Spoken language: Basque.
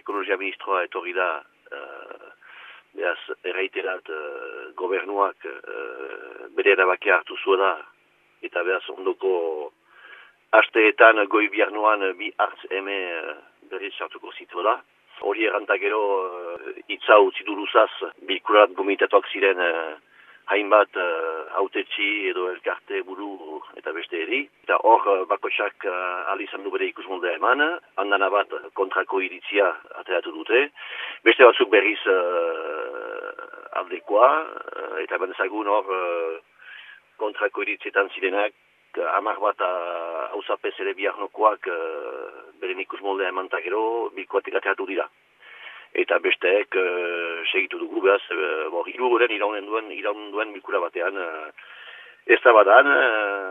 ekologia ministroa etorri da uh, behaz erraiterat uh, gobernuak uh, bere erabakia hartu zuela eta behaz ondoko asteetan goi biarnoan bi hartz eme uh, berriz sartuko zituela. Hori errantakero uh, itza utzi duruzaz bilkurat gomitatuak ziren hainbat uh, autetxi edo elkarte buru eta beste eri. Eta hor uh, bakoitzak uh, alizan du bere ikusmoldea eman, handan bat kontrako iritzia ateratu dute. Beste batzuk berriz uh, aldekoa, uh, eta benzagun hor uh, kontrako iritzietan zirenak, Amar bat hausapez ere biharnokoak uh, beren ikusmoldea eman takero, bilkoatik ateratu dira eta besteek uh, segitu dugu behaz, uh, bo, iraunen duen, iraunen duen mikura batean, uh, ez da badan, uh,